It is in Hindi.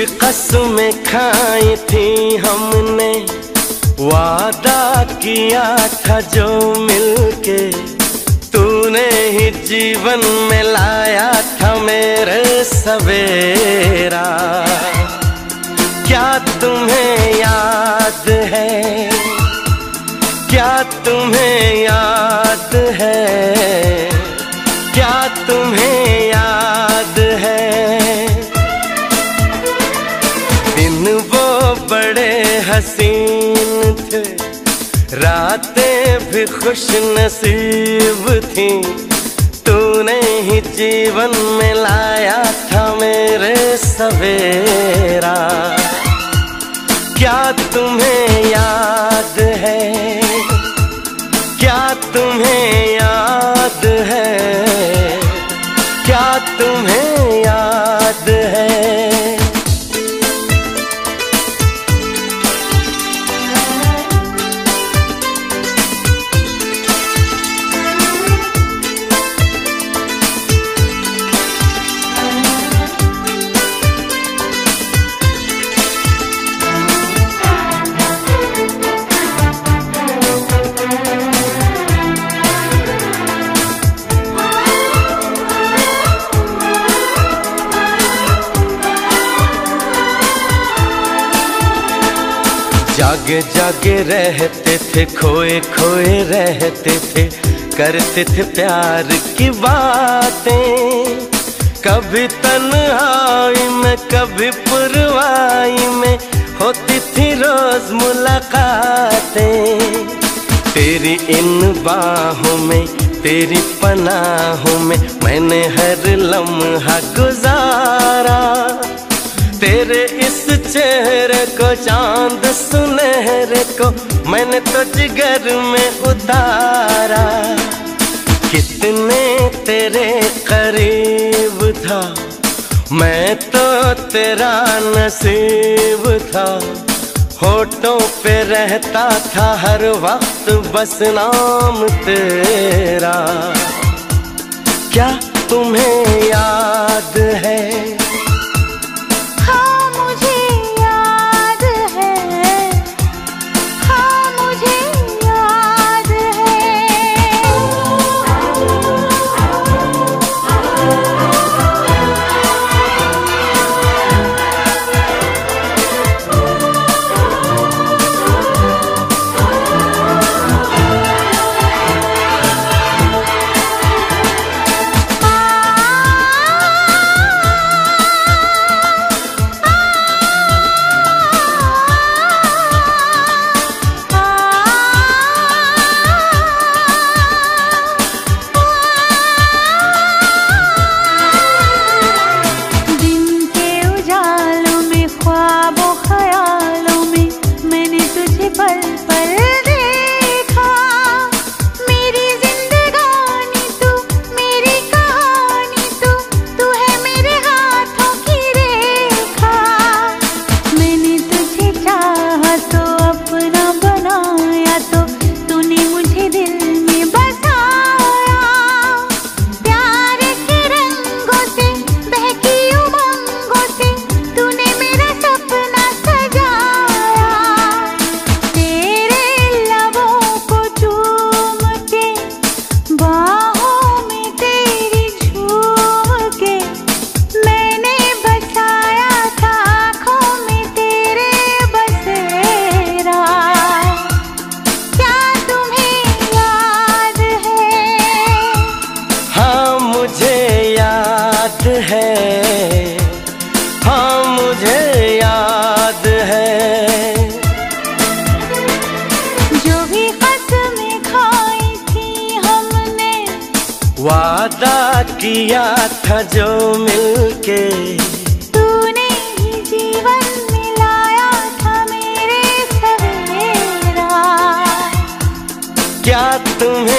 कसमें खाई थी हमने। वादा किया था जो मिलके। तूने ही जीवन में लाया था मेरे सवेरा। क्या तुम्हें याद है? क्या तुम्हें याद है? बड़े हसीन थे। रातें भी खुश नसीब थी। तूने ही जीवन में लाया था मेरे सवेरा। क्या तुम्हें याद है? क्या तुम्हें याद है? जागे जागे रहते थे, खोए खोए रहते थे, करते थे प्यार की बातें। कभी तन्हाई में, कभी पुरवाई में होती थी रोज मुलाकातें। तेरी इन बाहों में, तेरी पनाहों में मैंने हर लम्हा गुजारा। तेरे इस चेहरे को, चाँद सुनहरे को मैंने तो जिगर में उतारा। कितने तेरे करीब था, मैं तो तेरा नसीब था। होठों पे रहता था हर वक्त, बस नाम तेरा। क्या तुम्हें याद है? याद है। हाँ मुझे याद है। जो भी कसमें खाई थी हमने। वादा किया था जो मिलके। तूने ही जीवन मिलाया था मेरे सवेरा। क्या तुम्हें